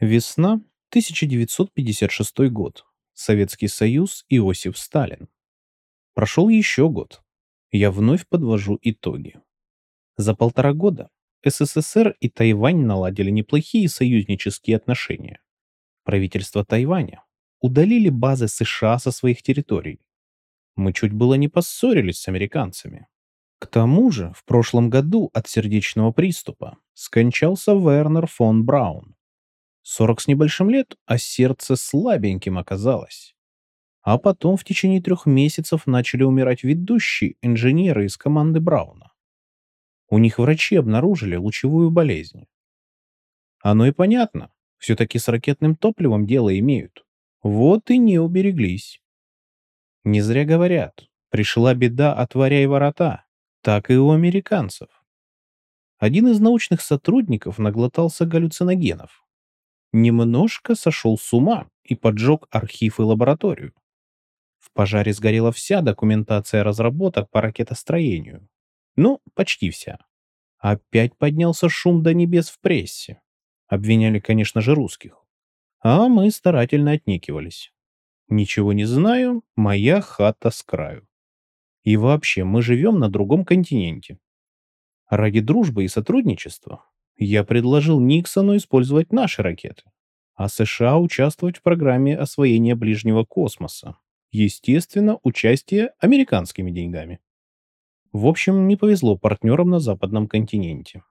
Весна 1956 год. Советский Союз, Иосиф Сталин. Прошел еще год. Я вновь подвожу итоги. За полтора года СССР и Тайвань наладили неплохие союзнические отношения. Правительство Тайваня удалили базы США со своих территорий. Мы чуть было не поссорились с американцами. К тому же в прошлом году от сердечного приступа скончался Вернер фон Браун. 40 с небольшим лет, а сердце слабеньким оказалось. А потом в течение трех месяцев начали умирать ведущие инженеры из команды Брауна. У них врачи обнаружили лучевую болезнь. Оно и понятно, все-таки с ракетным топливом дело имеют. Вот и не убереглись. Не зря говорят, пришла беда, отворяй ворота. Так и у американцев. Один из научных сотрудников наглотался галлюциногенов немножко сошел с ума и поджег архив и лабораторию. В пожаре сгорела вся документация разработок по ракетостроению. Ну, почти вся. Опять поднялся шум до небес в прессе. Обвиняли, конечно же, русских. А мы старательно отнекивались. Ничего не знаю, моя хата с краю. И вообще, мы живем на другом континенте. Ради дружбы и сотрудничества я предложил Никсону использовать наши ракеты, а США участвовать в программе освоения ближнего космоса. Естественно, участие американскими деньгами. В общем, не повезло партнерам на западном континенте.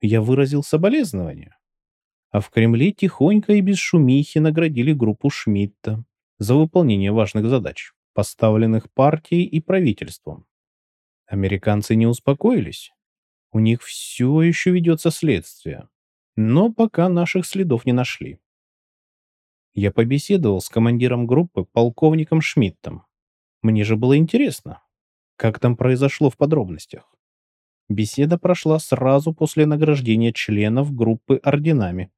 Я выразил соболезнования. А в Кремле тихонько и без шумихи наградили группу Шмидта за выполнение важных задач, поставленных партией и правительством. Американцы не успокоились у них все еще ведется следствие. Но пока наших следов не нашли. Я побеседовал с командиром группы, полковником Шмидтом. Мне же было интересно, как там произошло в подробностях. Беседа прошла сразу после награждения членов группы орденами.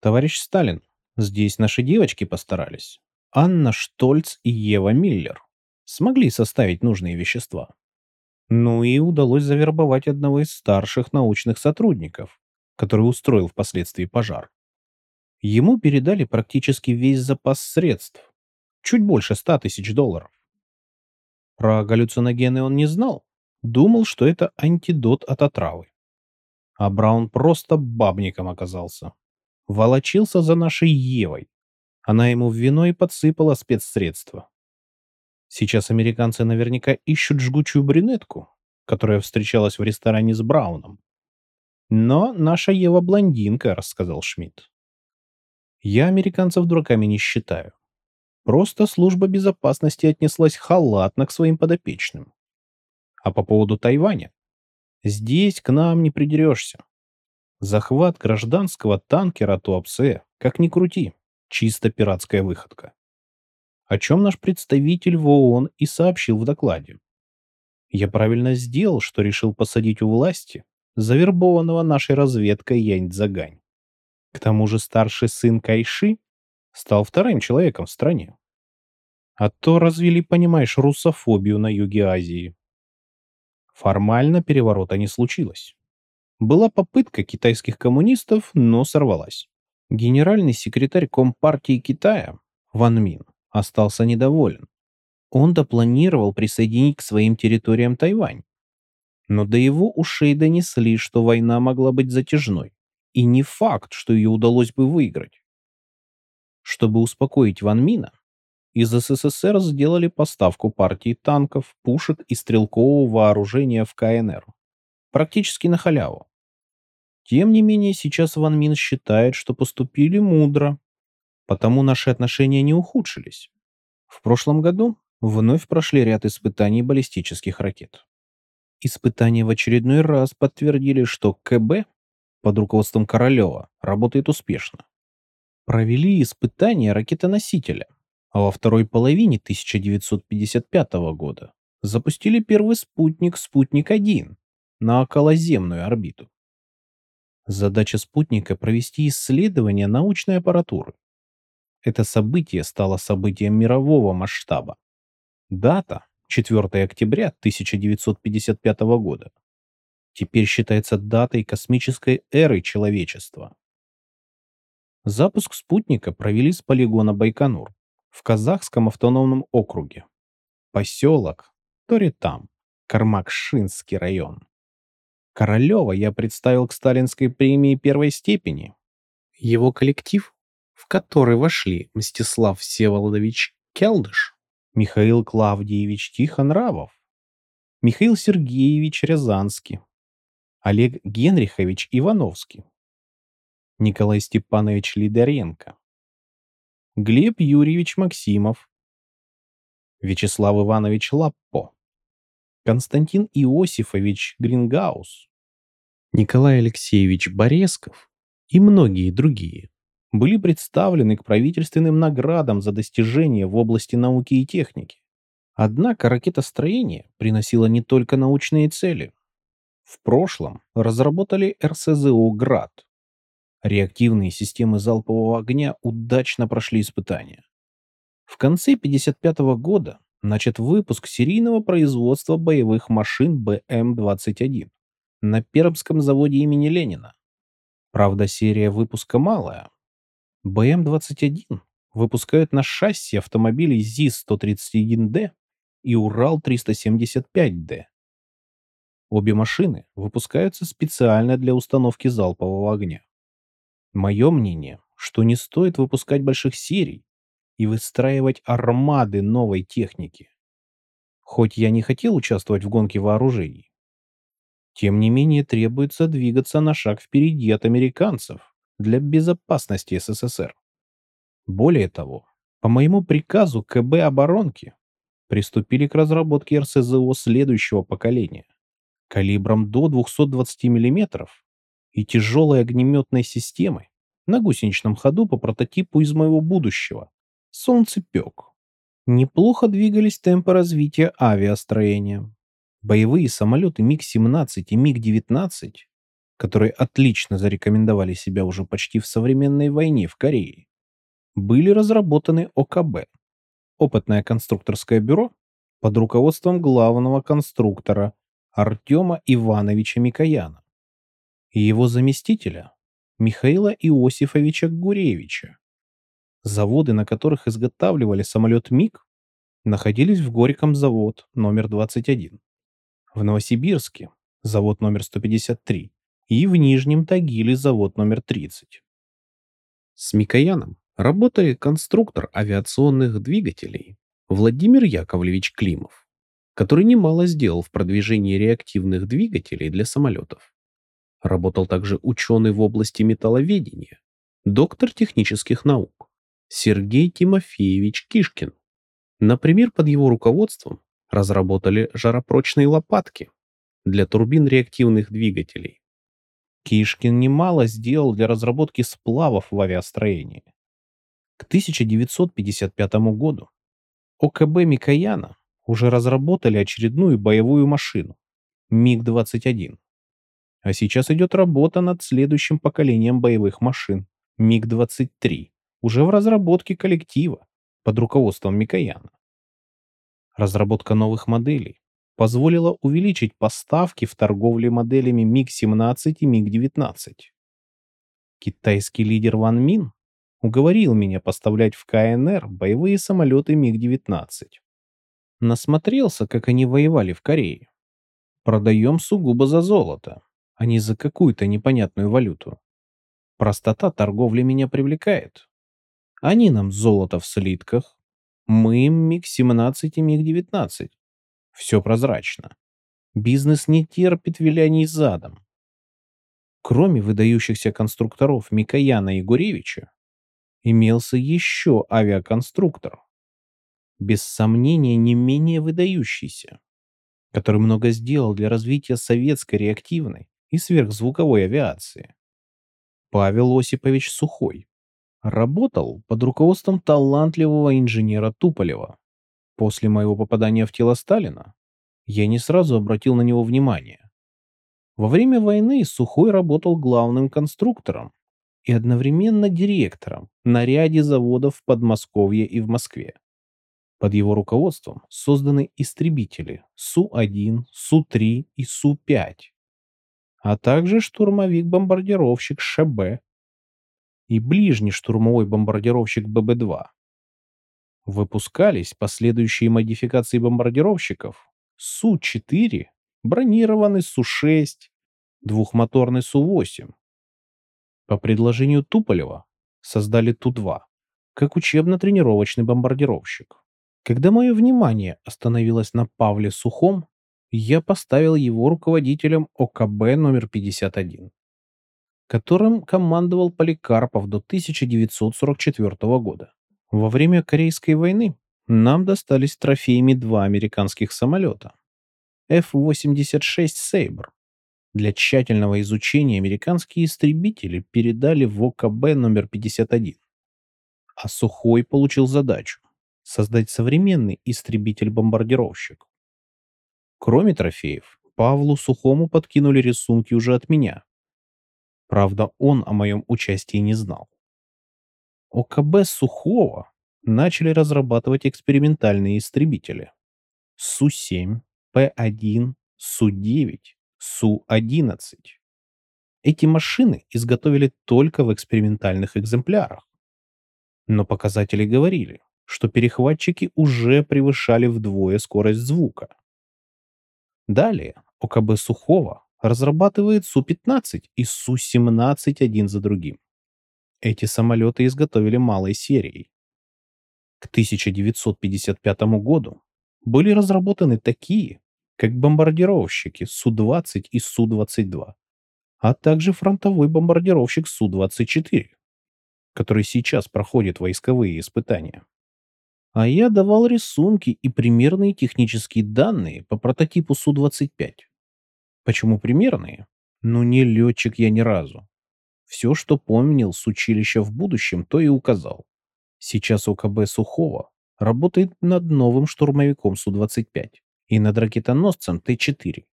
Товарищ Сталин, здесь наши девочки постарались. Анна Штольц и Ева Миллер смогли составить нужные вещества. Ну и удалось завербовать одного из старших научных сотрудников, который устроил впоследствии пожар. Ему передали практически весь запас средств, чуть больше ста тысяч долларов. Про галлюциногены он не знал, думал, что это антидот от отравы. А Браун просто бабником оказался. Волочился за нашей Евой. Она ему в вино и подсыпала спецсредства. Сейчас американцы наверняка ищут жгучую брюнетку, которая встречалась в ресторане с Брауном. Но наша Ева блондинка, рассказал Шмидт. Я американцев дураками не считаю. Просто служба безопасности отнеслась халатно к своим подопечным. А по поводу Тайваня? Здесь к нам не придерешься. Захват гражданского танкера Туапсе, как ни крути, чисто пиратская выходка о чем наш представитель в ООН и сообщил в докладе. Я правильно сделал, что решил посадить у власти завербованного нашей разведкой Янь Цзагань. К тому же старший сын Кайши стал вторым человеком в стране. А то развели, понимаешь, русофобию на юге Азии. Формально переворота не случилось. Была попытка китайских коммунистов, но сорвалась. Генеральный секретарь Компартии Китая Ван Мин остался недоволен. Он допланировал присоединить к своим территориям Тайвань. Но до его ушей донесли, что война могла быть затяжной. И не факт, что ее удалось бы выиграть. Чтобы успокоить Ван Мина, из СССР сделали поставку партии танков, пушек и стрелкового вооружения в КНР. Практически на халяву. Тем не менее, сейчас Ван Мин считает, что поступили мудро, потому наши отношения не ухудшились. В прошлом году вновь прошли ряд испытаний баллистических ракет. Испытания в очередной раз подтвердили, что КБ под руководством Королева работает успешно. Провели испытания ракетоносителя, а во второй половине 1955 года запустили первый спутник «Спутник-1» на околоземную орбиту. Задача спутника – провести исследование научной аппаратуры, это событие стало событием мирового масштаба. Дата 4 октября 1955 года теперь считается датой космической эры человечества. Запуск спутника провели с полигона Байконур в Казахском автономном округе. Поселок Торитам, Кармакшинский район. Королева я представил к сталинской премии первой степени. Его коллектив, в который вошли Мстислав Всеволодович Келдыш, Михаил Клавдиевич Тихонравов, Михаил Сергеевич Рязанский, Олег Генрихович Ивановский, Николай Степанович Лидоренко, Глеб Юрьевич Максимов, Вячеслав Иванович Лаппо, Константин Иосифович Грингаус, Николай Алексеевич Боресков и многие другие были представлены к правительственным наградам за достижения в области науки и техники. Однако ракетостроение приносило не только научные цели. В прошлом разработали РСЗО «Град». Реактивные системы залпового огня удачно прошли испытания. В конце 1955 года начат выпуск серийного производства боевых машин БМ-21 на Пермском заводе имени Ленина. Правда, серия выпуска малая. БМ-21 выпускают на шасси автомобилей ЗИС-131Д и Урал-375Д. Обе машины выпускаются специально для установки залпового огня. Мое мнение, что не стоит выпускать больших серий и выстраивать армады новой техники. Хоть я не хотел участвовать в гонке вооружений, тем не менее требуется двигаться на шаг впереди от американцев для безопасности СССР. Более того, по моему приказу КБ оборонки приступили к разработке РСЗО следующего поколения калибром до 220 мм и тяжелой огнеметной системой на гусеничном ходу по прототипу из моего будущего – солнцепек. Неплохо двигались темпы развития авиастроения. Боевые самолеты МиГ-17 и МиГ-19, которые отлично зарекомендовали себя уже почти в современной войне в Корее, были разработаны ОКБ опытное конструкторское бюро под руководством главного конструктора Артема Ивановича Микояна и его заместителя Михаила Иосифовича Гуревича. Заводы, на которых изготавливали самолет МиГ, находились в Горьком завод номер 21, в Новосибирске завод номер 153 и в Нижнем Тагиле завод номер 30. С Микояном работали конструктор авиационных двигателей Владимир Яковлевич Климов, который немало сделал в продвижении реактивных двигателей для самолетов. Работал также ученый в области металловедения, доктор технических наук Сергей Тимофеевич Кишкин. Например, под его руководством разработали жаропрочные лопатки для турбин реактивных двигателей. Кишкин немало сделал для разработки сплавов в авиастроении. К 1955 году ОКБ Микояна уже разработали очередную боевую машину МиГ-21. А сейчас идет работа над следующим поколением боевых машин МиГ-23, уже в разработке коллектива под руководством Микояна. Разработка новых моделей позволила увеличить поставки в торговле моделями МиГ-17 и МиГ-19. Китайский лидер Ван Мин уговорил меня поставлять в КНР боевые самолеты МиГ-19. Насмотрелся, как они воевали в Корее. Продаем сугубо за золото, а не за какую-то непонятную валюту. Простота торговли меня привлекает. Они нам золото в слитках, мы им МиГ-17 и МиГ-19. Все прозрачно. Бизнес не терпит виляний задом. Кроме выдающихся конструкторов Микояна и Гуревича, имелся еще авиаконструктор, без сомнения не менее выдающийся, который много сделал для развития советской реактивной и сверхзвуковой авиации. Павел Осипович Сухой работал под руководством талантливого инженера Туполева. После моего попадания в тело Сталина я не сразу обратил на него внимание. Во время войны Сухой работал главным конструктором и одновременно директором на ряде заводов в Подмосковье и в Москве. Под его руководством созданы истребители Су-1, Су-3 и Су-5, а также штурмовик-бомбардировщик ШБ. и ближний штурмовой бомбардировщик ББ-2. Выпускались последующие модификации бомбардировщиков Су-4, бронированный Су-6, двухмоторный Су-8. По предложению Туполева создали Ту-2 как учебно-тренировочный бомбардировщик. Когда мое внимание остановилось на Павле Сухом, я поставил его руководителем ОКБ номер 51, которым командовал Поликарпов до 1944 года. Во время Корейской войны нам достались трофеями два американских самолета F-86 Sabre. Для тщательного изучения американские истребители передали в ОКБ номер 51. А Сухой получил задачу создать современный истребитель-бомбардировщик. Кроме трофеев, Павлу Сухому подкинули рисунки уже от меня. Правда, он о моем участии не знал. ОКБ Сухого начали разрабатывать экспериментальные истребители. Су-7, П-1, Су-9, Су-11. Эти машины изготовили только в экспериментальных экземплярах. Но показатели говорили, что перехватчики уже превышали вдвое скорость звука. Далее ОКБ Сухого разрабатывает Су-15 и Су-17 один за другим. Эти самолеты изготовили малой серией. К 1955 году были разработаны такие, как бомбардировщики Су-20 и Су-22, а также фронтовой бомбардировщик Су-24, который сейчас проходит войсковые испытания. А я давал рисунки и примерные технические данные по прототипу Су-25. Почему примерные? Ну не летчик я ни разу. Все, что помнил с училища в будущем, то и указал. Сейчас ОКБ Сухого работает над новым штурмовиком Су-25 и над ракетоносцем Т-4.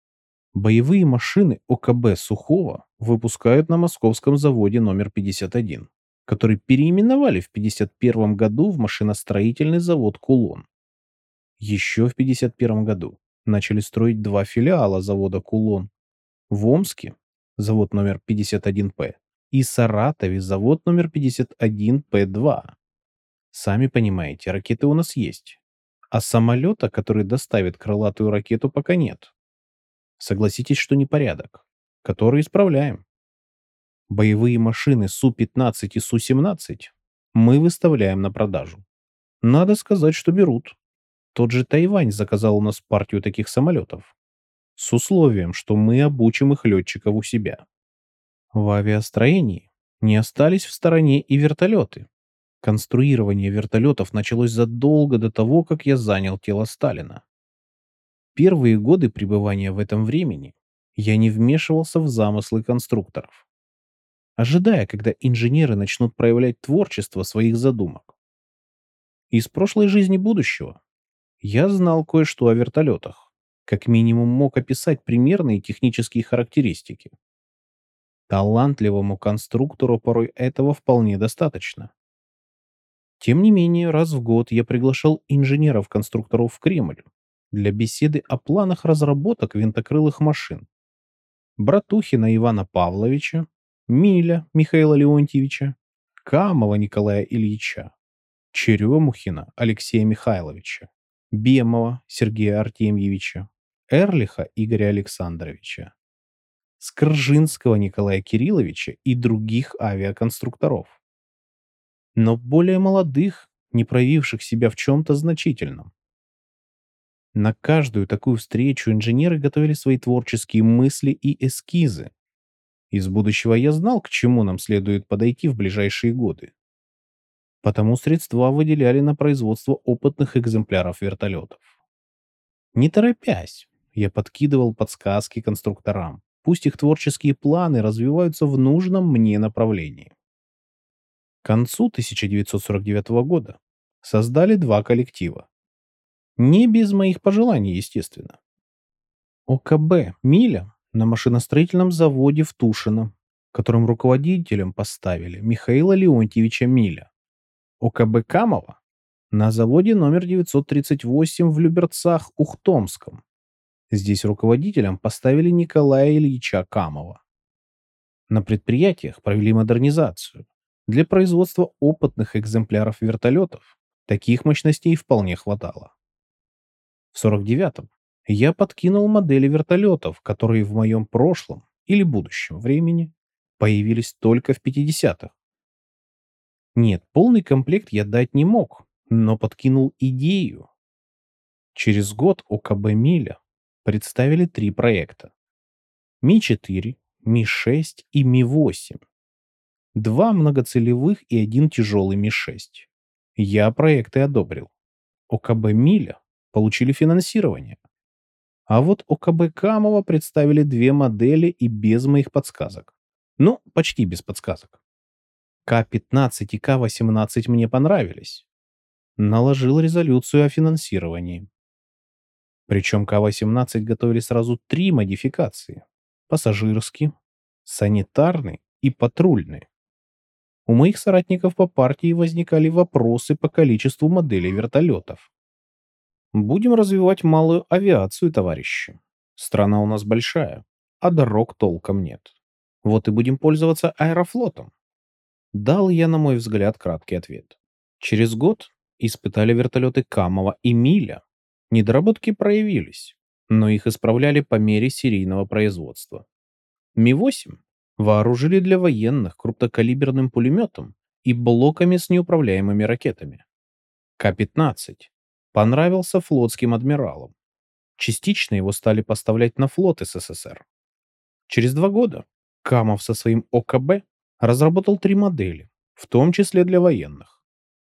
Боевые машины ОКБ Сухого выпускают на московском заводе номер 51, который переименовали в 51 году в машиностроительный завод Кулон. Еще в 51 году начали строить два филиала завода Кулон. В Омске завод номер 51П и Саратове завод номер 51П2. Сами понимаете, ракеты у нас есть. А самолета, который доставит крылатую ракету, пока нет. Согласитесь, что непорядок, который исправляем. Боевые машины Су-15 и Су-17 мы выставляем на продажу. Надо сказать, что берут. Тот же Тайвань заказал у нас партию таких самолетов. С условием, что мы обучим их летчиков у себя. В авиастроении не остались в стороне и вертолеты. Конструирование вертолетов началось задолго до того, как я занял тело Сталина. Первые годы пребывания в этом времени я не вмешивался в замыслы конструкторов, ожидая, когда инженеры начнут проявлять творчество своих задумок. Из прошлой жизни будущего я знал кое-что о вертолетах, как минимум мог описать примерные технические характеристики. Талантливому конструктору порой этого вполне достаточно. Тем не менее, раз в год я приглашал инженеров-конструкторов в Кремль для беседы о планах разработок винтокрылых машин. Братухина Ивана Павловича, Миля Михаила Леонтьевича, Камова Николая Ильича, Черемухина Алексея Михайловича, Бемова Сергея Артемьевича, Эрлиха Игоря Александровича, Скржинского Николая Кирилловича и других авиаконструкторов. Но более молодых, не проявивших себя в чем-то значительном. На каждую такую встречу инженеры готовили свои творческие мысли и эскизы. Из будущего я знал, к чему нам следует подойти в ближайшие годы. Потому средства выделяли на производство опытных экземпляров вертолетов. Не торопясь, я подкидывал подсказки конструкторам. Пусть их творческие планы развиваются в нужном мне направлении. К концу 1949 года создали два коллектива. Не без моих пожеланий, естественно. ОКБ «Миля» на машиностроительном заводе в Тушино, которым руководителем поставили Михаила Леонтьевича Миля. ОКБ «Камова» на заводе номер 938 в Люберцах, Ухтомском, Здесь руководителем поставили Николая Ильича Камова. На предприятиях провели модернизацию, Для производства опытных экземпляров вертолетов таких мощностей вполне хватало. В 49-м я подкинул модели вертолетов, которые в моем прошлом или будущем времени появились только в 50-х. Нет, полный комплект я дать не мог, но подкинул идею. Через год ОКБ «Миля» представили три проекта. Ми-4, Ми-6 и Ми-8. Два многоцелевых и один тяжелый Ми-6. Я проекты одобрил. ОКБ «Миля» получили финансирование. А вот ОКБ Камова представили две модели и без моих подсказок. Ну, почти без подсказок. К-15 и К-18 мне понравились. Наложил резолюцию о финансировании. Причем К-18 готовили сразу три модификации. Пассажирский, санитарный и патрульный. У моих соратников по партии возникали вопросы по количеству моделей вертолетов. Будем развивать малую авиацию, товарищи. Страна у нас большая, а дорог толком нет. Вот и будем пользоваться аэрофлотом. Дал я, на мой взгляд, краткий ответ. Через год испытали вертолеты Камова и Миля. Недоработки проявились, но их исправляли по мере серийного производства. Ми-8 вооружили для военных крупнокалиберным пулеметом и блоками с неуправляемыми ракетами. К-15 понравился флотским адмиралам. Частично его стали поставлять на флот СССР. Через два года Камов со своим ОКБ разработал три модели, в том числе для военных.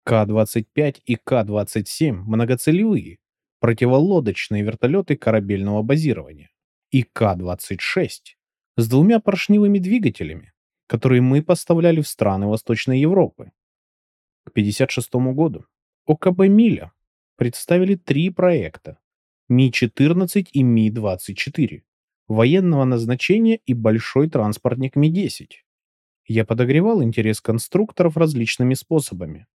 К-25 и К-27 многоцелевые, противолодочные вертолеты корабельного базирования. И К-26 с двумя поршневыми двигателями, которые мы поставляли в страны Восточной Европы. К 1956 году ОКБ «Миля» представили три проекта Ми-14 и Ми-24 военного назначения и большой транспортник Ми-10. Я подогревал интерес конструкторов различными способами.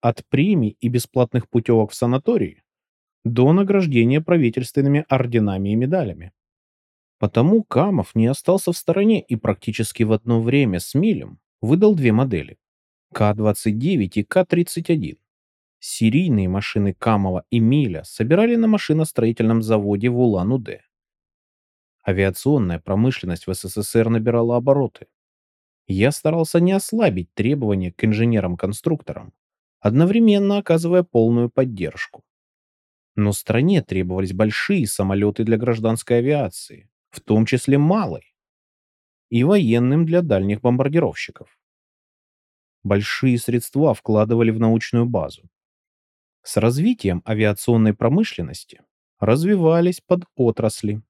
От премий и бесплатных путевок в санатории до награждения правительственными орденами и медалями. Потому Камов не остался в стороне и практически в одно время с Милем выдал две модели – К-29 и К-31. Серийные машины Камова и Миля собирали на машиностроительном заводе в Улан-Удэ. Авиационная промышленность в СССР набирала обороты. Я старался не ослабить требования к инженерам-конструкторам, одновременно оказывая полную поддержку. Но стране требовались большие самолеты для гражданской авиации, в том числе малой, и военным для дальних бомбардировщиков. Большие средства вкладывали в научную базу. С развитием авиационной промышленности развивались подотрасли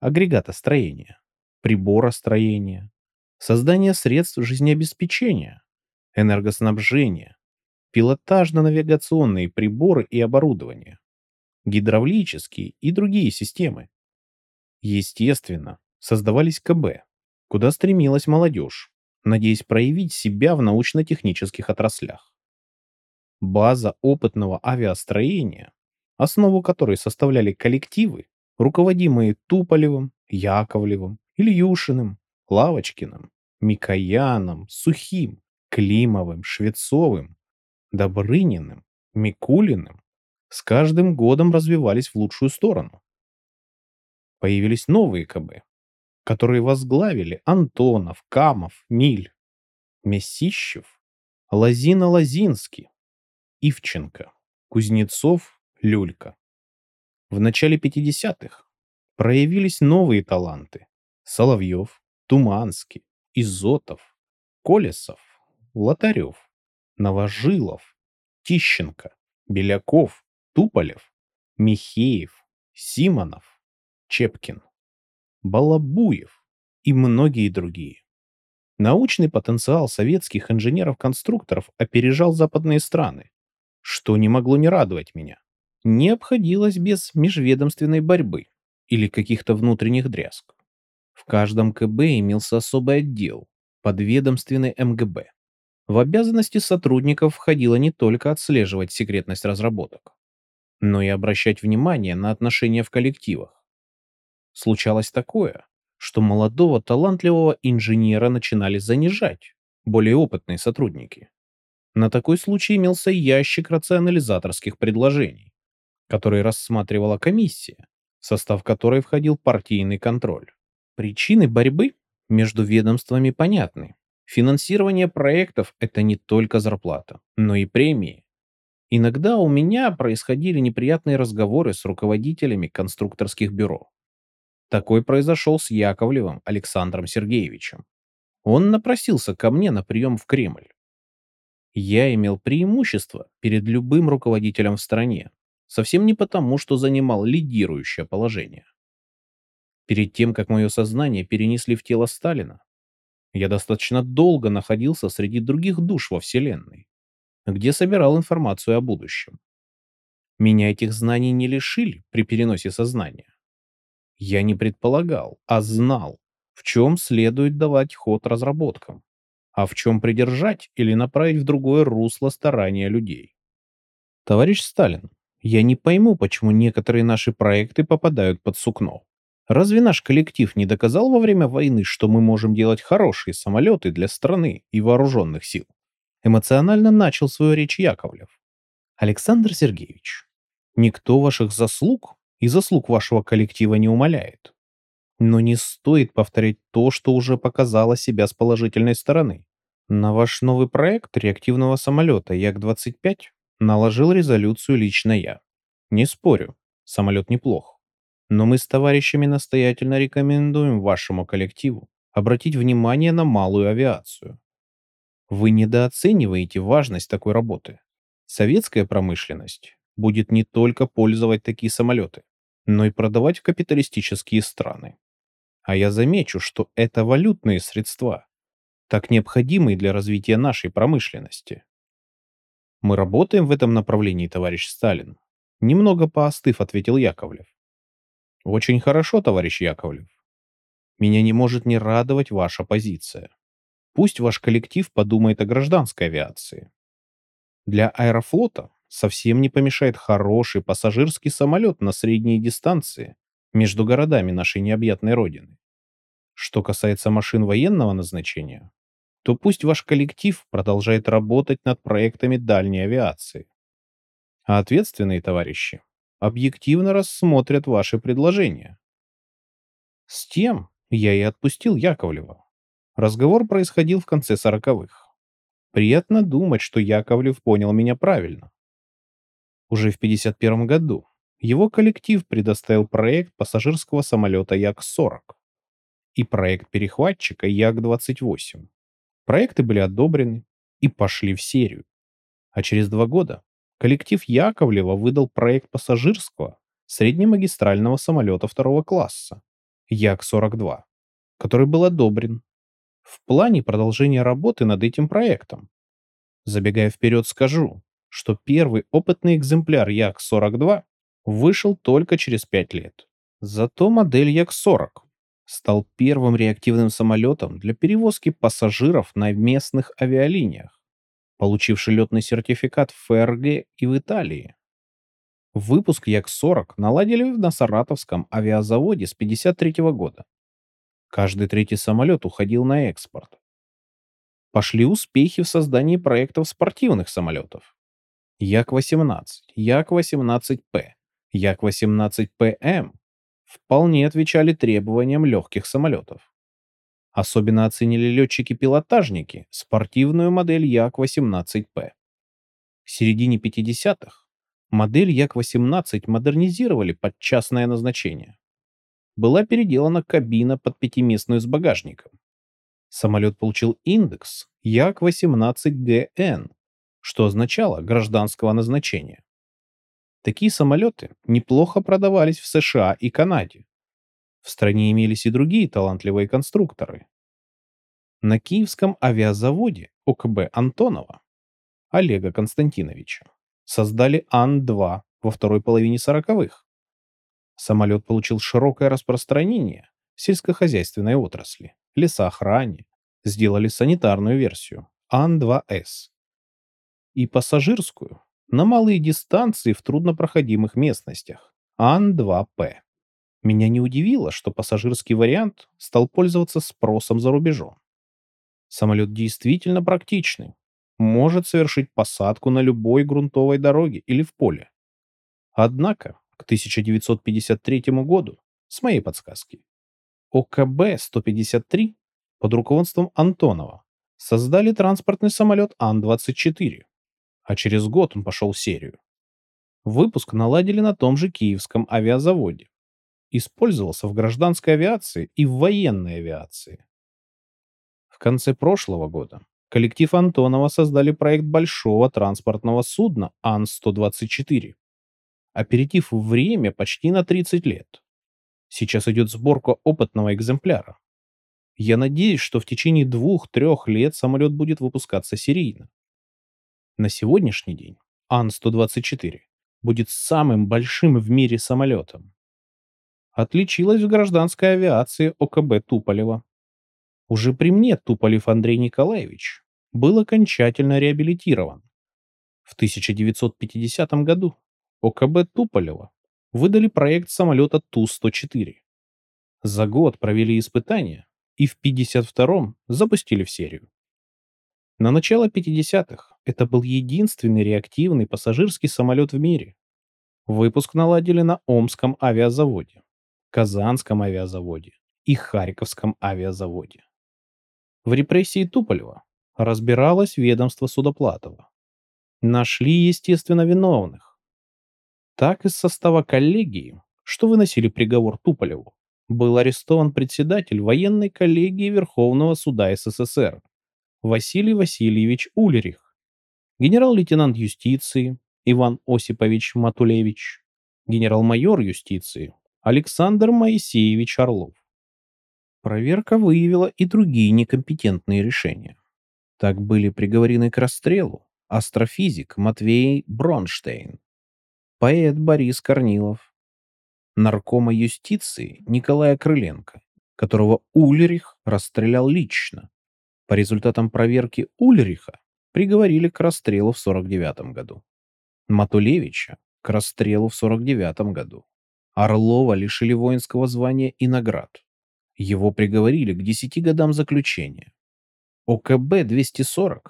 агрегатостроения, приборостроения, создание средств жизнеобеспечения, энергоснабжения, пилотажно-навигационные приборы и оборудование, гидравлические и другие системы. Естественно, создавались КБ, куда стремилась молодежь, надеясь проявить себя в научно-технических отраслях база опытного авиастроения, основу которой составляли коллективы, руководимые Туполевым, Яковлевым, Ильюшиным, Лавочкиным, Микояном, Сухим, Климовым, Швецовым, Добрыниным, Микулиным, с каждым годом развивались в лучшую сторону. Появились новые КБ, которые возглавили Антонов, Камов, Миль, Месищев, Лазина-Лазинский, Ивченко, Кузнецов, Люлька. В начале 50-х проявились новые таланты. Соловьев, Туманский, Изотов, Колесов, Лотарев, Новожилов, Тищенко, Беляков, Туполев, Михеев, Симонов, Чепкин, Балабуев и многие другие. Научный потенциал советских инженеров-конструкторов опережал западные страны, что не могло не радовать меня. Не обходилось без межведомственной борьбы или каких-то внутренних дрязг. В каждом КБ имелся особый отдел, подведомственный МГБ. В обязанности сотрудников входило не только отслеживать секретность разработок, но и обращать внимание на отношения в коллективах. Случалось такое, что молодого талантливого инженера начинали занижать, более опытные сотрудники. На такой случай имелся ящик рационализаторских предложений, который рассматривала комиссия, в состав которой входил партийный контроль. Причины борьбы между ведомствами понятны. Финансирование проектов – это не только зарплата, но и премии. Иногда у меня происходили неприятные разговоры с руководителями конструкторских бюро. Такой произошел с Яковлевым Александром Сергеевичем. Он напросился ко мне на прием в Кремль. Я имел преимущество перед любым руководителем в стране, совсем не потому, что занимал лидирующее положение. Перед тем, как мое сознание перенесли в тело Сталина, я достаточно долго находился среди других душ во Вселенной, где собирал информацию о будущем. Меня этих знаний не лишили при переносе сознания. Я не предполагал, а знал, в чем следует давать ход разработкам, а в чем придержать или направить в другое русло старания людей. Товарищ Сталин, я не пойму, почему некоторые наши проекты попадают под сукно. Разве наш коллектив не доказал во время войны, что мы можем делать хорошие самолеты для страны и вооруженных сил? Эмоционально начал свою речь Яковлев. Александр Сергеевич, никто ваших заслуг и заслуг вашего коллектива не умаляет. Но не стоит повторять то, что уже показало себя с положительной стороны. На ваш новый проект реактивного самолета Як-25 наложил резолюцию лично я. Не спорю, самолет неплох. Но мы с товарищами настоятельно рекомендуем вашему коллективу обратить внимание на малую авиацию. Вы недооцениваете важность такой работы. Советская промышленность будет не только пользовать такие самолеты, но и продавать в капиталистические страны. А я замечу, что это валютные средства, так необходимые для развития нашей промышленности. Мы работаем в этом направлении, товарищ Сталин. Немного поостыв, ответил Яковлев. Очень хорошо, товарищ Яковлев. Меня не может не радовать ваша позиция. Пусть ваш коллектив подумает о гражданской авиации. Для аэрофлота совсем не помешает хороший пассажирский самолет на средние дистанции между городами нашей необъятной родины. Что касается машин военного назначения, то пусть ваш коллектив продолжает работать над проектами дальней авиации. А ответственные товарищи объективно рассмотрят ваши предложения. С тем я и отпустил Яковлева. Разговор происходил в конце сороковых. Приятно думать, что Яковлев понял меня правильно. Уже в 51 году его коллектив предоставил проект пассажирского самолета Як-40 и проект перехватчика Як-28. Проекты были одобрены и пошли в серию. А через два года коллектив Яковлева выдал проект пассажирского среднемагистрального самолета второго класса Як-42, который был одобрен. В плане продолжения работы над этим проектом. Забегая вперед, скажу, что первый опытный экземпляр Як-42 вышел только через 5 лет. Зато модель Як-40 стал первым реактивным самолетом для перевозки пассажиров на местных авиалиниях получивший летный сертификат в ФРГ и в Италии. Выпуск Як-40 наладили на Саратовском авиазаводе с 1953 года. Каждый третий самолет уходил на экспорт. Пошли успехи в создании проектов спортивных самолетов. Як-18, Як-18П, Як-18ПМ вполне отвечали требованиям легких самолетов. Особенно оценили летчики-пилотажники спортивную модель Як-18П. К середине 50-х модель Як-18 модернизировали под частное назначение. Была переделана кабина под пятиместную с багажником. Самолет получил индекс Як-18ГН, что означало гражданского назначения. Такие самолеты неплохо продавались в США и Канаде, в стране имелись и другие талантливые конструкторы. На Киевском авиазаводе ОКБ Антонова Олега Константиновича создали Ан-2 во второй половине сороковых. Самолет получил широкое распространение в сельскохозяйственной отрасли, лесоохране, сделали санитарную версию Ан-2С и пассажирскую на малые дистанции в труднопроходимых местностях Ан-2П. Меня не удивило, что пассажирский вариант стал пользоваться спросом за рубежом. Самолет действительно практичный. Может совершить посадку на любой грунтовой дороге или в поле. Однако, к 1953 году, с моей подсказки, ОКБ-153 под руководством Антонова создали транспортный самолет Ан-24, а через год он пошел в серию. Выпуск наладили на том же Киевском авиазаводе. Использовался в гражданской авиации и в военной авиации. В конце прошлого года коллектив Антонова создали проект большого транспортного судна Ан-124. Оператив время почти на 30 лет. Сейчас идет сборка опытного экземпляра. Я надеюсь, что в течение двух-трех лет самолет будет выпускаться серийно. На сегодняшний день Ан-124 будет самым большим в мире самолетом. Отличилась в гражданской авиации ОКБ Туполева. Уже при мне Туполев Андрей Николаевич был окончательно реабилитирован. В 1950 году ОКБ Туполева выдали проект самолета Ту-104. За год провели испытания и в 52-м запустили в серию. На начало 50-х это был единственный реактивный пассажирский самолет в мире. Выпуск наладили на Омском авиазаводе, Казанском авиазаводе и Харьковском авиазаводе. В репрессии Туполева разбиралось ведомство Судоплатова. Нашли, естественно, виновных. Так из состава коллегии, что выносили приговор Туполеву, был арестован председатель военной коллегии Верховного суда СССР Василий Васильевич Ульрих, генерал-лейтенант юстиции Иван Осипович Матулевич, генерал-майор юстиции Александр Моисеевич Орлов. Проверка выявила и другие некомпетентные решения. Так были приговорены к расстрелу астрофизик Матвей Бронштейн, поэт Борис Корнилов, наркома юстиции Николая Крыленко, которого Ульрих расстрелял лично. По результатам проверки Ульриха приговорили к расстрелу в 49 году. Матулевича к расстрелу в 49 году. Орлова лишили воинского звания и наград. Его приговорили к 10 годам заключения. ОКБ-240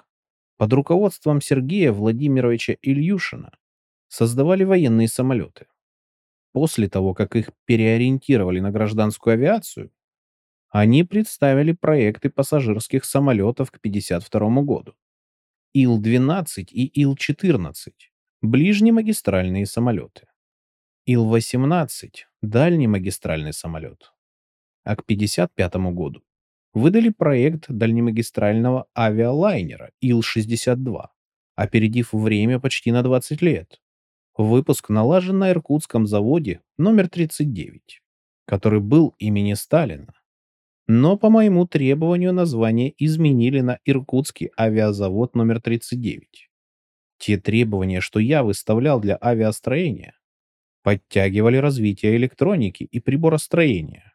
под руководством Сергея Владимировича Ильюшина создавали военные самолеты. После того, как их переориентировали на гражданскую авиацию, они представили проекты пассажирских самолетов к 1952 году. Ил-12 и Ил-14 – ближнемагистральные самолеты. Ил-18 – дальний магистральный самолет. А к 1955 году выдали проект дальнемагистрального авиалайнера Ил-62, опередив время почти на 20 лет. Выпуск налажен на Иркутском заводе номер 39, который был имени Сталина. Но по моему требованию название изменили на Иркутский авиазавод номер 39. Те требования, что я выставлял для авиастроения, подтягивали развитие электроники и приборостроения.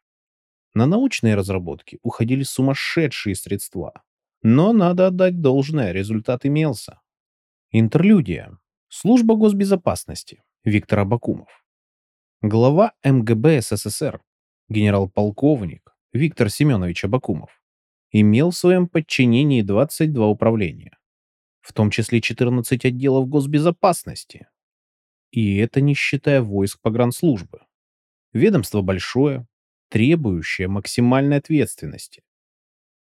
На научные разработки уходили сумасшедшие средства. Но надо отдать должное, результат имелся. Интерлюдия. Служба госбезопасности. Виктор Абакумов. Глава МГБ СССР. Генерал-полковник Виктор Семенович Абакумов. Имел в своем подчинении 22 управления. В том числе 14 отделов госбезопасности. И это не считая войск погранслужбы. Ведомство большое, требующее максимальной ответственности.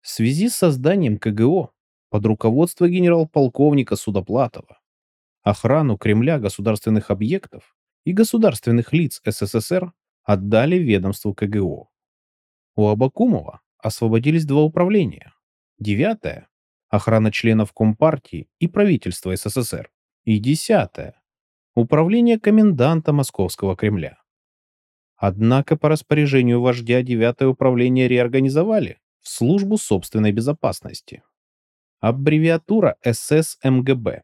В связи с созданием КГО под руководством генерал-полковника Судоплатова охрану Кремля государственных объектов и государственных лиц СССР отдали ведомству КГО. У Абакумова освободились два управления. Девятое – охрана членов Компартии и правительства СССР. И десятое – управление коменданта Московского Кремля. Однако по распоряжению вождя девятое управление реорганизовали в службу собственной безопасности. Аббревиатура ССМГБ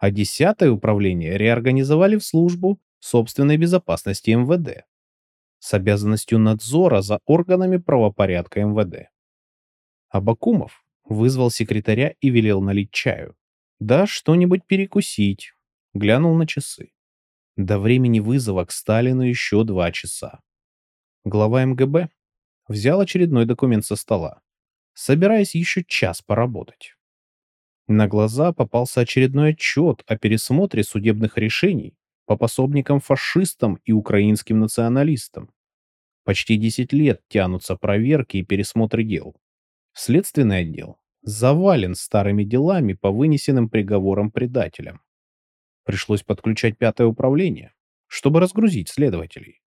а 10 управление реорганизовали в службу собственной безопасности МВД с обязанностью надзора за органами правопорядка МВД. Абакумов вызвал секретаря и велел налить чаю. Да что-нибудь перекусить. Глянул на часы. До времени вызова к Сталину еще два часа. Глава МГБ взял очередной документ со стола. собираясь еще час поработать. На глаза попался очередной отчет о пересмотре судебных решений по пособникам фашистам и украинским националистам. Почти 10 лет тянутся проверки и пересмотры дел. Следственный отдел завален старыми делами по вынесенным приговорам предателям. Пришлось подключать пятое управление, чтобы разгрузить следователей.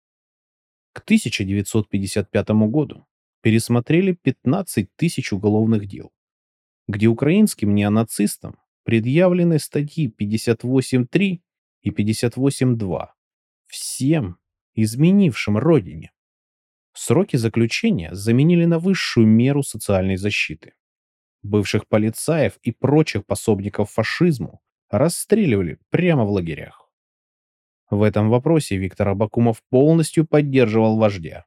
К 1955 году пересмотрели 15 тысяч уголовных дел, где украинским неонацистам предъявлены статьи 58.3 и 58.2, всем изменившим родине. Сроки заключения заменили на высшую меру социальной защиты. Бывших полицаев и прочих пособников фашизму расстреливали прямо в лагерях. В этом вопросе Виктор Абакумов полностью поддерживал вождя.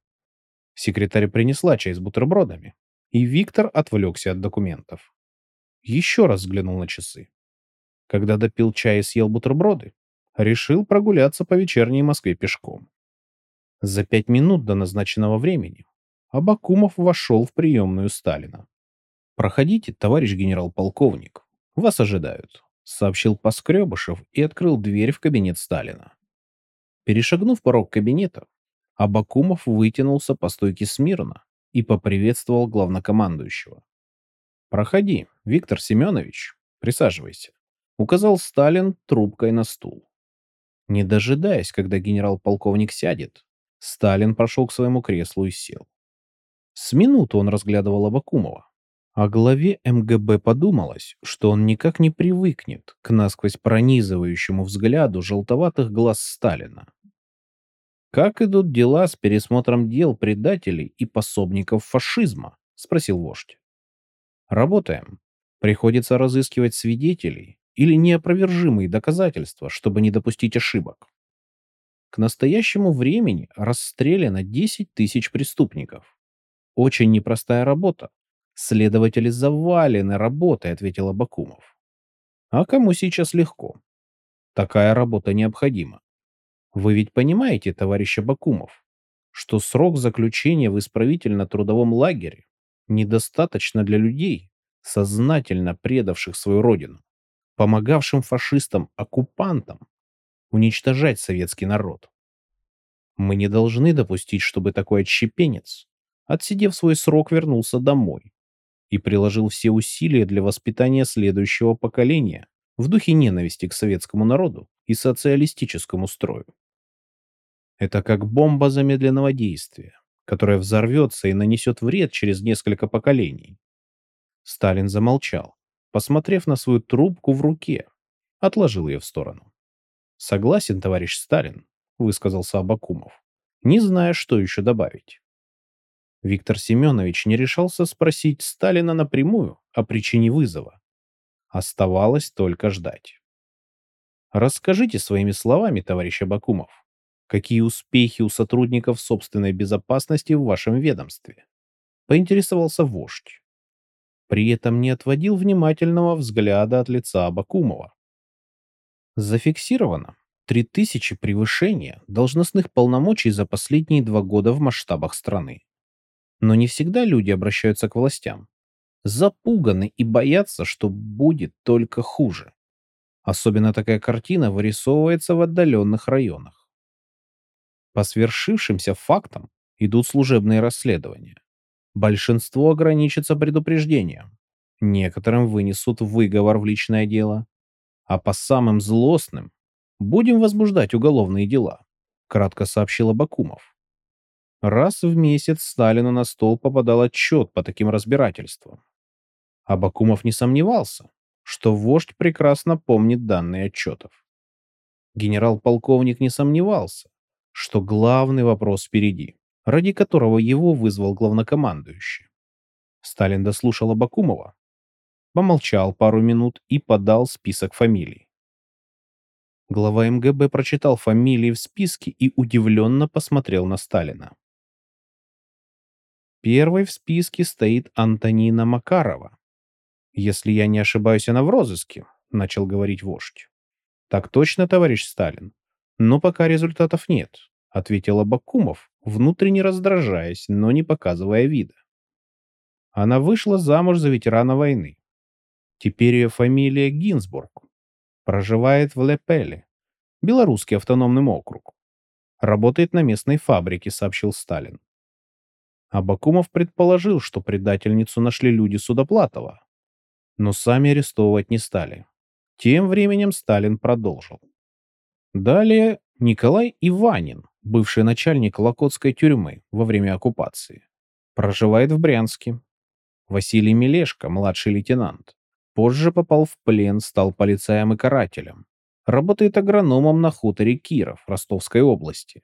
Секретарь принесла чай с бутербродами, и Виктор отвлекся от документов. Еще раз взглянул на часы. Когда допил чай и съел бутерброды, решил прогуляться по вечерней Москве пешком. За пять минут до назначенного времени Абакумов вошел в приемную Сталина. «Проходите, товарищ генерал-полковник. Вас ожидают», — сообщил Поскребышев и открыл дверь в кабинет Сталина. Перешагнув порог кабинета, Абакумов вытянулся по стойке смирно и поприветствовал главнокомандующего. «Проходи, Виктор Семенович, присаживайся», — указал Сталин трубкой на стул. Не дожидаясь, когда генерал-полковник сядет, Сталин прошел к своему креслу и сел. С минуту он разглядывал Абакумова. А главе МГБ подумалось, что он никак не привыкнет к насквозь пронизывающему взгляду желтоватых глаз Сталина. «Как идут дела с пересмотром дел предателей и пособников фашизма?» — спросил вождь. «Работаем. Приходится разыскивать свидетелей или неопровержимые доказательства, чтобы не допустить ошибок. К настоящему времени расстреляно 10 тысяч преступников. Очень непростая работа. Следователи завалены работой, ответил Абакумов. А кому сейчас легко? Такая работа необходима. Вы ведь понимаете, товарищ Абакумов, что срок заключения в исправительно-трудовом лагере недостаточно для людей, сознательно предавших свою родину, помогавшим фашистам-оккупантам уничтожать советский народ. Мы не должны допустить, чтобы такой отщепенец, отсидев свой срок, вернулся домой и приложил все усилия для воспитания следующего поколения в духе ненависти к советскому народу и социалистическому строю. Это как бомба замедленного действия, которая взорвется и нанесет вред через несколько поколений. Сталин замолчал, посмотрев на свою трубку в руке, отложил ее в сторону. «Согласен, товарищ Сталин», — высказался Абакумов, не зная, что еще добавить. Виктор Семенович не решался спросить Сталина напрямую о причине вызова. Оставалось только ждать. Расскажите своими словами, товарищ Абакумов, какие успехи у сотрудников собственной безопасности в вашем ведомстве? Поинтересовался вождь. При этом не отводил внимательного взгляда от лица Абакумова. Зафиксировано 3000 превышения должностных полномочий за последние два года в масштабах страны. Но не всегда люди обращаются к властям. Запуганы и боятся, что будет только хуже. Особенно такая картина вырисовывается в отдаленных районах. По свершившимся фактам идут служебные расследования. Большинство ограничится предупреждением. Некоторым вынесут выговор в личное дело, а по самым злостным будем возбуждать уголовные дела, кратко сообщил Абакумов. Раз в месяц Сталину на стол попадал отчет по таким разбирательствам. Абакумов не сомневался, что вождь прекрасно помнит данные отчетов. Генерал-полковник не сомневался, что главный вопрос впереди, ради которого его вызвал главнокомандующий. Сталин дослушал Абакумова, помолчал пару минут и подал список фамилий. Глава МГБ прочитал фамилии в списке и удивленно посмотрел на Сталина. Первой в списке стоит Антонина Макарова. Если я не ошибаюсь, она в розыске, начал говорить вождь. Так точно, товарищ Сталин. Но пока результатов нет, ответил Абакумов, внутренне раздражаясь, но не показывая вида. Она вышла замуж за ветерана войны. Теперь ее фамилия Гинзбург. Проживает в Лепеле, Белорусский автономный округ. Работает на местной фабрике, сообщил Сталин. Абакумов предположил, что предательницу нашли люди Судоплатова, но сами арестовывать не стали. Тем временем Сталин продолжил. Далее Николай Иванин, бывший начальник Локотской тюрьмы во время оккупации, проживает в Брянске. Василий Мелешко, младший лейтенант, позже попал в плен, стал полицаем и карателем. Работает агрономом на хуторе Киров Ростовской области.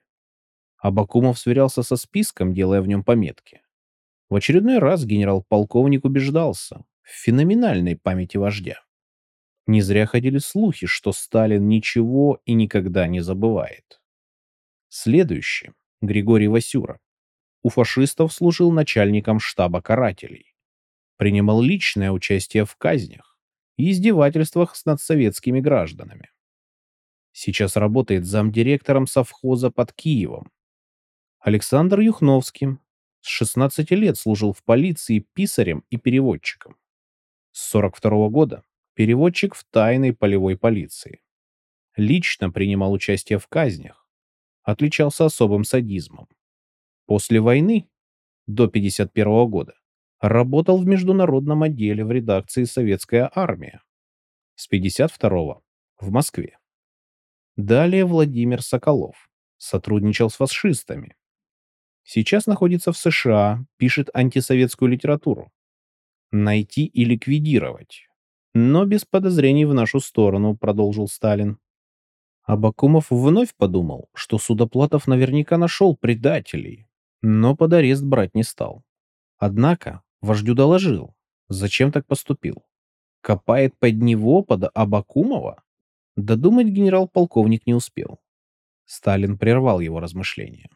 Абакумов сверялся со списком, делая в нем пометки. В очередной раз генерал-полковник убеждался в феноменальной памяти вождя. Не зря ходили слухи, что Сталин ничего и никогда не забывает. Следующий. Григорий Васюра. У фашистов служил начальником штаба карателей. Принимал личное участие в казнях и издевательствах над советскими гражданами. Сейчас работает замдиректором совхоза под Киевом. Александр Юхновский. С 16 лет служил в полиции писарем и переводчиком. С 42 года переводчик в тайной полевой полиции. Лично принимал участие в казнях. Отличался особым садизмом. После войны, до 51 года, работал в международном отделе в редакции «Советская армия». С 52 в Москве. Далее Владимир Соколов. Сотрудничал с фашистами. Сейчас находится в США, пишет антисоветскую литературу. Найти и ликвидировать но без подозрений в нашу сторону, продолжил Сталин. Абакумов вновь подумал, что Судоплатов наверняка нашел предателей, но под арест брать не стал. Однако вождю доложил, зачем так поступил. Копает под него, под Абакумова? Додумать генерал-полковник не успел. Сталин прервал его размышления.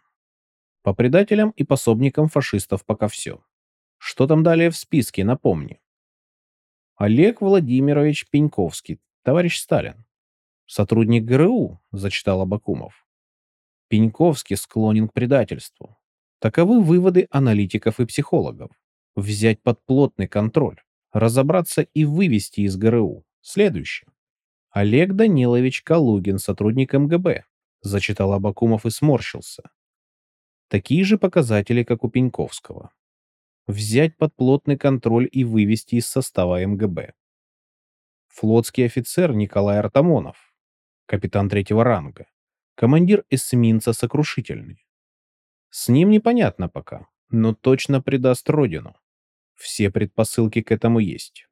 По предателям и пособникам фашистов пока все. Что там далее в списке, напомни. Олег Владимирович Пеньковский, товарищ Сталин. Сотрудник ГРУ, зачитал Абакумов. Пеньковский склонен к предательству. Таковы выводы аналитиков и психологов. Взять под плотный контроль, разобраться и вывести из ГРУ. Следующее. Олег Данилович Калугин, сотрудник МГБ, зачитал Абакумов и сморщился. Такие же показатели, как у Пеньковского взять под плотный контроль и вывести из состава МГБ. Флотский офицер Николай Артамонов, капитан третьего ранга, командир эсминца «Сокрушительный». С ним непонятно пока, но точно предаст родину. Все предпосылки к этому есть.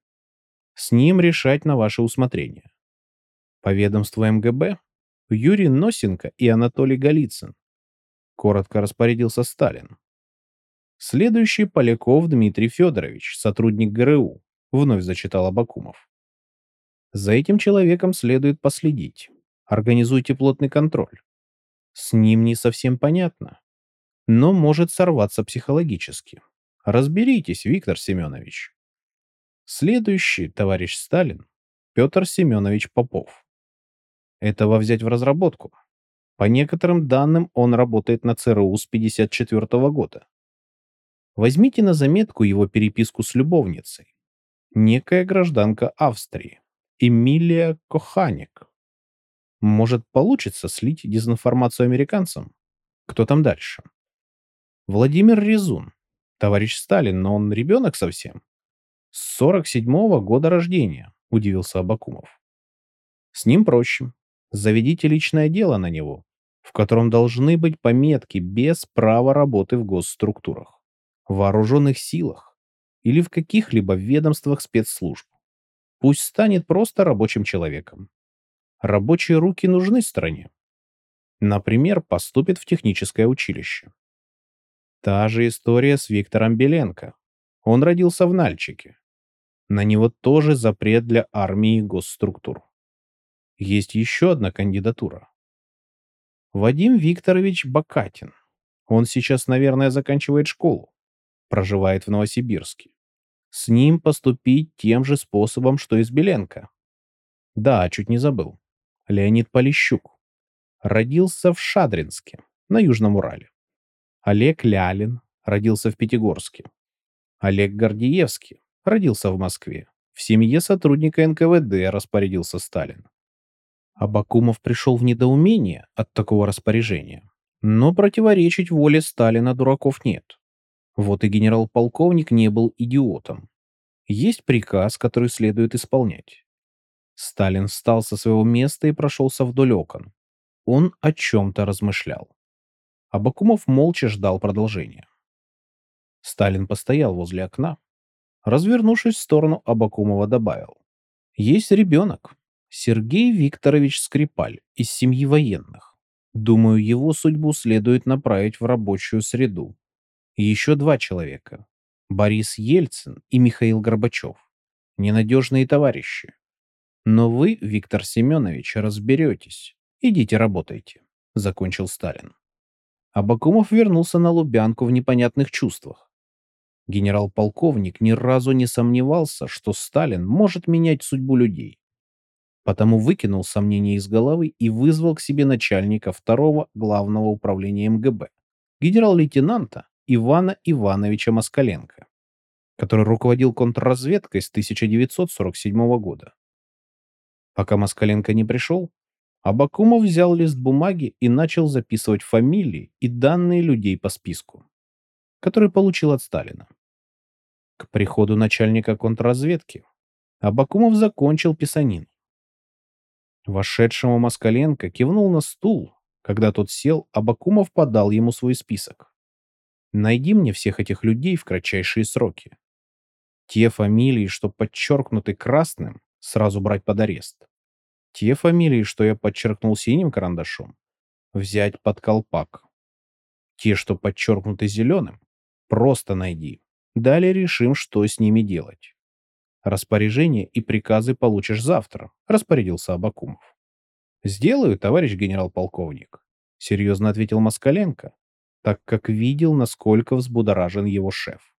С ним решать на ваше усмотрение. По ведомству МГБ Юрий Носенко и Анатолий Голицын. Коротко распорядился Сталин. Следующий Поляков Дмитрий Федорович, сотрудник ГРУ, вновь зачитал Абакумов. За этим человеком следует последить. Организуйте плотный контроль. С ним не совсем понятно, но может сорваться психологически. Разберитесь, Виктор Семенович. Следующий, товарищ Сталин, Петр Семенович Попов. Этого взять в разработку. По некоторым данным, он работает на ЦРУ с 54 года. Возьмите на заметку его переписку с любовницей. Некая гражданка Австрии, Эмилия Коханик. Может, получится слить дезинформацию американцам? Кто там дальше? Владимир Резун. Товарищ Сталин, но он ребенок совсем. С 47-го года рождения, удивился Абакумов. С ним проще. Заведите личное дело на него, в котором должны быть пометки без права работы в госструктурах вооруженных силах или в каких-либо ведомствах спецслужб. Пусть станет просто рабочим человеком. Рабочие руки нужны стране. Например, поступит в техническое училище. Та же история с Виктором Беленко. Он родился в Нальчике. На него тоже запрет для армии и госструктур. Есть еще одна кандидатура. Вадим Викторович Бакатин. Он сейчас, наверное, заканчивает школу проживает в Новосибирске. С ним поступить тем же способом, что и с Беленко. Да, чуть не забыл. Леонид Полищук. Родился в Шадринске, на Южном Урале. Олег Лялин родился в Пятигорске. Олег Гордеевский родился в Москве. В семье сотрудника НКВД распорядился Сталин. Абакумов пришел в недоумение от такого распоряжения. Но противоречить воле Сталина дураков нет. Вот и генерал-полковник не был идиотом. Есть приказ, который следует исполнять. Сталин встал со своего места и прошелся вдоль окон. Он о чем-то размышлял. Абакумов молча ждал продолжения. Сталин постоял возле окна. Развернувшись в сторону Абакумова, добавил. «Есть ребенок. Сергей Викторович Скрипаль из семьи военных. Думаю, его судьбу следует направить в рабочую среду. Еще два человека. Борис Ельцин и Михаил Горбачев. Ненадежные товарищи. Но вы, Виктор Семенович, разберетесь. Идите работайте», — закончил Сталин. Абакумов вернулся на Лубянку в непонятных чувствах. Генерал-полковник ни разу не сомневался, что Сталин может менять судьбу людей. Потому выкинул сомнения из головы и вызвал к себе начальника второго главного управления МГБ, генерал-лейтенанта Ивана Ивановича Москаленко, который руководил контрразведкой с 1947 года. Пока Москаленко не пришел, Абакумов взял лист бумаги и начал записывать фамилии и данные людей по списку, который получил от Сталина. К приходу начальника контрразведки Абакумов закончил писанину. Вошедшему Москаленко кивнул на стул. Когда тот сел, Абакумов подал ему свой список. «Найди мне всех этих людей в кратчайшие сроки. Те фамилии, что подчеркнуты красным, сразу брать под арест. Те фамилии, что я подчеркнул синим карандашом, взять под колпак. Те, что подчеркнуты зеленым, просто найди. Далее решим, что с ними делать. Распоряжение и приказы получишь завтра, распорядился Абакумов. Сделаю, товарищ генерал-полковник, серьезно ответил Москаленко, так как видел, насколько взбудоражен его шеф.